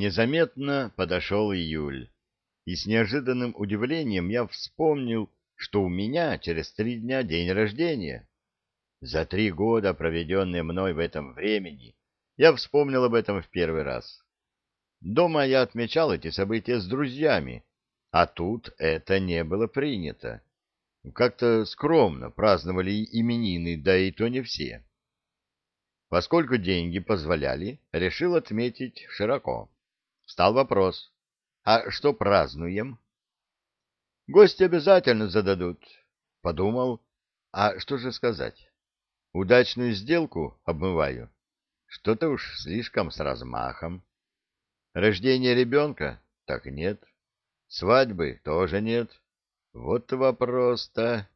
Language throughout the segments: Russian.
Незаметно подошел июль, и с неожиданным удивлением я вспомнил, что у меня через три дня день рождения. За три года, проведенные мной в этом времени, я вспомнил об этом в первый раз. Дома я отмечал эти события с друзьями, а тут это не было принято. Как-то скромно праздновали именины, да и то не все. Поскольку деньги позволяли, решил отметить широко. Встал вопрос, а что празднуем? Гости обязательно зададут. Подумал, а что же сказать? Удачную сделку обмываю. Что-то уж слишком с размахом. Рождение ребенка? Так нет. Свадьбы тоже нет. Вот вопрос-то.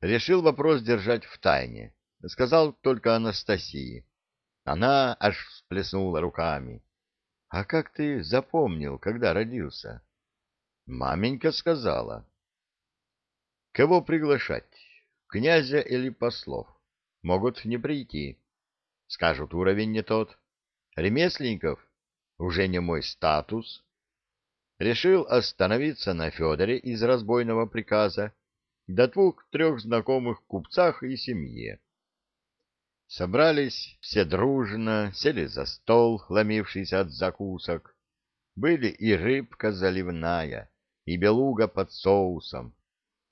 Решил вопрос держать в тайне. Сказал только Анастасии. Она аж всплеснула руками. — А как ты запомнил, когда родился? Маменька сказала. — Кого приглашать? Князя или послов? Могут не прийти. Скажут, уровень не тот. Ремесленников? Уже не мой статус решил остановиться на Федоре из разбойного приказа, до двух-трех знакомых купцах и семье. Собрались все дружно, сели за стол, ломившийся от закусок. Были и рыбка заливная, и белуга под соусом,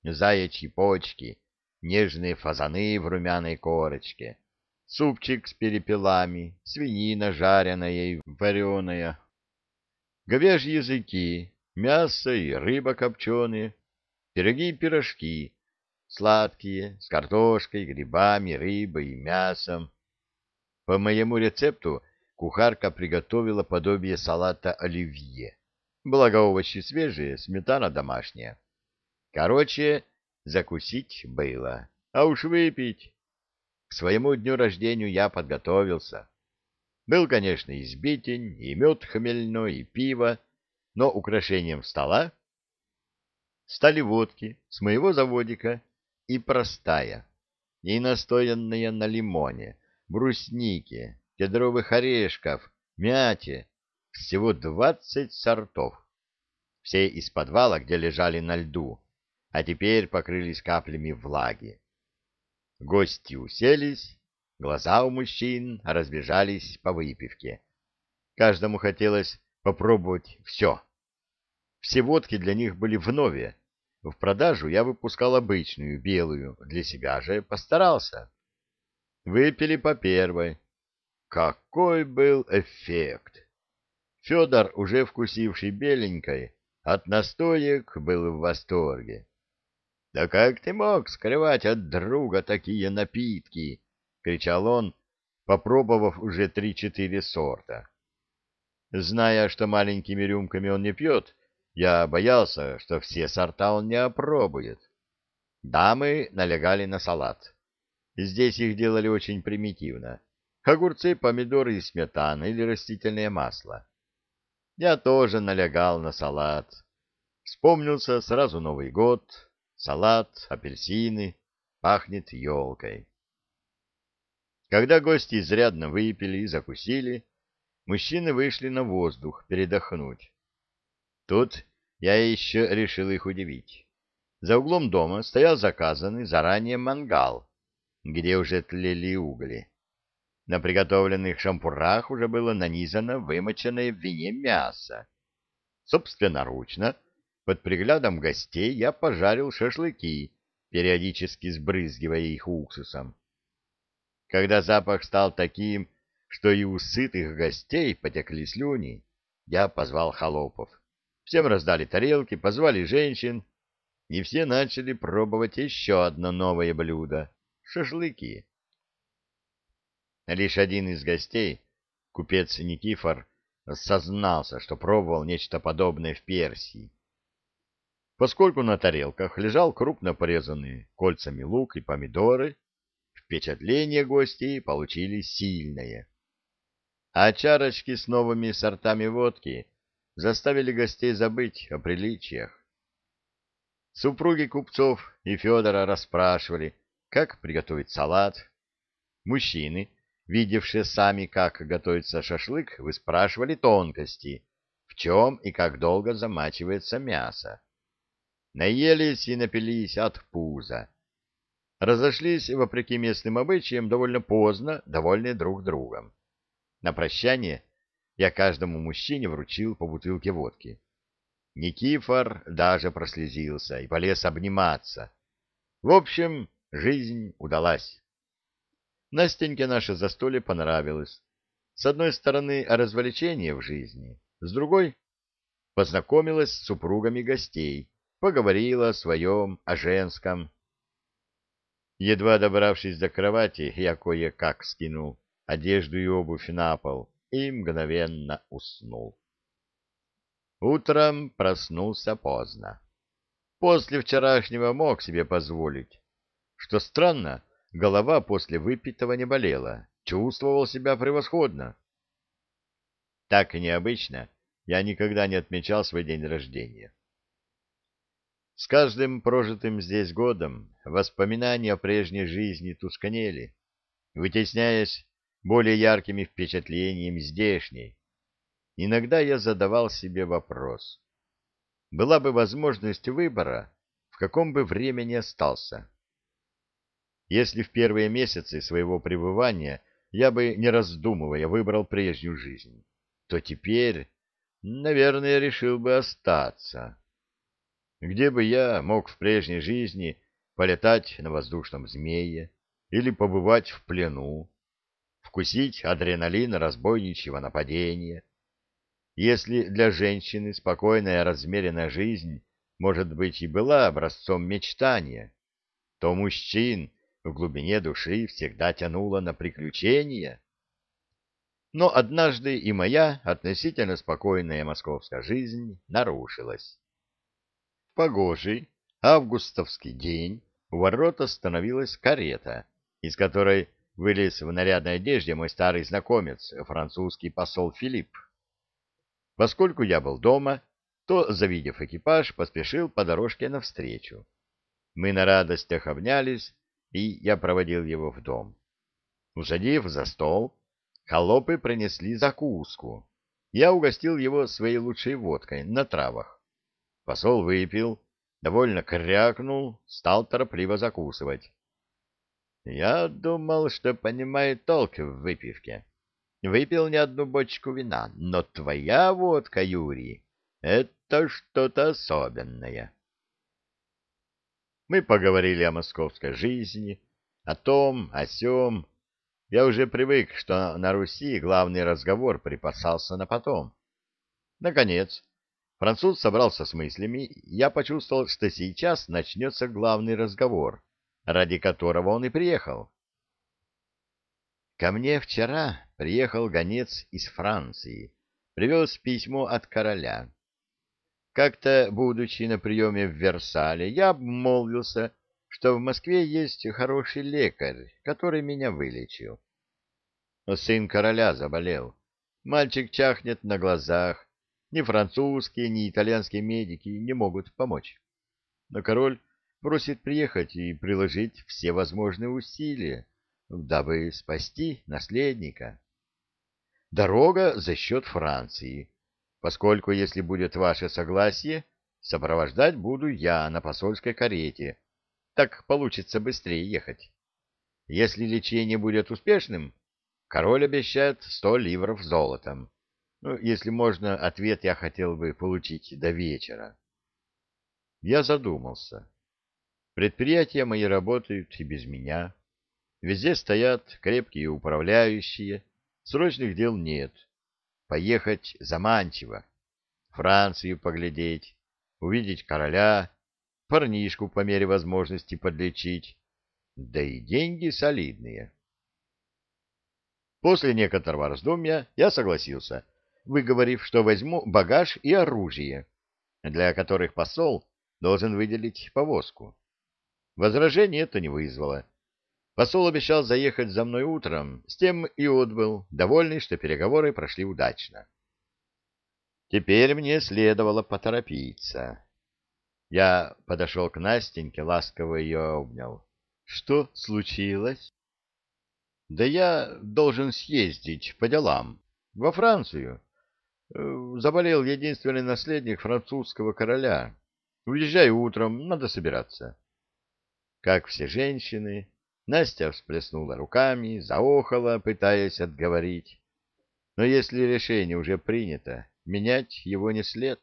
заячьи почки, нежные фазаны в румяной корочке, супчик с перепелами, свинина жареная и вареная, говяжьи языки, мясо и рыба копченые, пироги и пирожки, сладкие, с картошкой, грибами, рыбой и мясом. По моему рецепту кухарка приготовила подобие салата оливье. Благо овощи свежие, сметана домашняя. Короче, закусить было, а уж выпить. К своему дню рождения я подготовился. Был, конечно, и сбитень, и мед хмельной, и пиво, но украшением стола стали водки с моего заводика и простая, и настоянная на лимоне, бруснике, кедровых орешков, мяте, всего двадцать сортов. Все из подвала, где лежали на льду, а теперь покрылись каплями влаги. Гости уселись, Глаза у мужчин разбежались по выпивке. Каждому хотелось попробовать все. Все водки для них были вновь. В продажу я выпускал обычную, белую, для себя же постарался. Выпили по первой. Какой был эффект! Федор, уже вкусивший беленькой, от настоек был в восторге. «Да как ты мог скрывать от друга такие напитки?» кричал он, попробовав уже три-четыре сорта. Зная, что маленькими рюмками он не пьет, я боялся, что все сорта он не опробует. Дамы налегали на салат. Здесь их делали очень примитивно. Огурцы, помидоры и сметана или растительное масло. Я тоже налегал на салат. Вспомнился сразу Новый год, салат, апельсины, пахнет елкой. Когда гости изрядно выпили и закусили, мужчины вышли на воздух передохнуть. Тут я еще решил их удивить. За углом дома стоял заказанный заранее мангал, где уже тлели угли. На приготовленных шампурах уже было нанизано вымоченное в вине мясо. Собственноручно, под приглядом гостей, я пожарил шашлыки, периодически сбрызгивая их уксусом. Когда запах стал таким, что и у сытых гостей потекли слюни, я позвал холопов. Всем раздали тарелки, позвали женщин, и все начали пробовать еще одно новое блюдо — шашлыки. Лишь один из гостей, купец Никифор, сознался, что пробовал нечто подобное в Персии. Поскольку на тарелках лежал крупно порезанный кольцами лук и помидоры, впечатление гостей получили сильное. А чарочки с новыми сортами водки заставили гостей забыть о приличиях. Супруги купцов и Федора расспрашивали, как приготовить салат. Мужчины видевшие сами, как готовится шашлык, вы спрашивали тонкости, в чем и как долго замачивается мясо. Наелись и напились от пуза. Разошлись, вопреки местным обычаям, довольно поздно, довольны друг другом. На прощание я каждому мужчине вручил по бутылке водки. Никифор даже прослезился и полез обниматься. В общем, жизнь удалась. Настеньке наше застолье понравилось. С одной стороны, развлечение в жизни, с другой — познакомилась с супругами гостей, поговорила о своем, о женском. Едва добравшись до кровати, я кое-как скинул одежду и обувь на пол и мгновенно уснул. Утром проснулся поздно. После вчерашнего мог себе позволить. Что странно, голова после выпитого не болела, чувствовал себя превосходно. Так необычно я никогда не отмечал свой день рождения. С каждым прожитым здесь годом воспоминания о прежней жизни тускнели, вытесняясь более яркими впечатлениями здешней. Иногда я задавал себе вопрос. Была бы возможность выбора, в каком бы времени остался? Если в первые месяцы своего пребывания я бы, не раздумывая, выбрал прежнюю жизнь, то теперь, наверное, решил бы остаться. Где бы я мог в прежней жизни полетать на воздушном змее или побывать в плену, вкусить адреналин разбойничьего нападения. Если для женщины спокойная размеренная жизнь, может быть, и была образцом мечтания, то мужчин в глубине души всегда тянуло на приключения. Но однажды и моя относительно спокойная московская жизнь нарушилась погожий августовский день у ворот остановилась карета, из которой вылез в нарядной одежде мой старый знакомец, французский посол Филипп. Поскольку я был дома, то, завидев экипаж, поспешил по дорожке навстречу. Мы на радостях обнялись, и я проводил его в дом. Усадив за стол, холопы принесли закуску. Я угостил его своей лучшей водкой на травах. Посол выпил, довольно крякнул, стал торопливо закусывать. Я думал, что понимаю толк в выпивке. Выпил не одну бочку вина, но твоя водка, Юрий, это что-то особенное. Мы поговорили о московской жизни, о том, о сём. Я уже привык, что на Руси главный разговор припасался на потом. Наконец, Француз собрался с мыслями, я почувствовал, что сейчас начнется главный разговор, ради которого он и приехал. Ко мне вчера приехал гонец из Франции, привез письмо от короля. Как-то, будучи на приеме в Версале, я обмолвился, что в Москве есть хороший лекарь, который меня вылечил. Сын короля заболел. Мальчик чахнет на глазах, ни французские, ни итальянские медики не могут помочь. Но король просит приехать и приложить все возможные усилия, дабы спасти наследника. Дорога за счет Франции, поскольку, если будет ваше согласие, сопровождать буду я на посольской карете. Так получится быстрее ехать. Если лечение будет успешным, король обещает сто ливров золотом. Ну, если можно, ответ я хотел бы получить до вечера. Я задумался. Предприятия мои работают и без меня. Везде стоят крепкие управляющие, срочных дел нет. Поехать заманчиво, Францию поглядеть, увидеть короля, парнишку по мере возможности подлечить, да и деньги солидные. После некоторого раздумья я согласился — выговорив, что возьму багаж и оружие, для которых посол должен выделить повозку. Возражение это не вызвало. Посол обещал заехать за мной утром, с тем и отбыл, довольный, что переговоры прошли удачно. Теперь мне следовало поторопиться. Я подошел к Настеньке, ласково ее обнял. — Что случилось? Да я должен съездить по делам. Во Францию. Э, заболел единственный наследник французского короля. Уезжаю утром, надо собираться. Как все женщины, Настя всплеснула руками, заохала, пытаясь отговорить. Но если решение уже принято, менять его не след.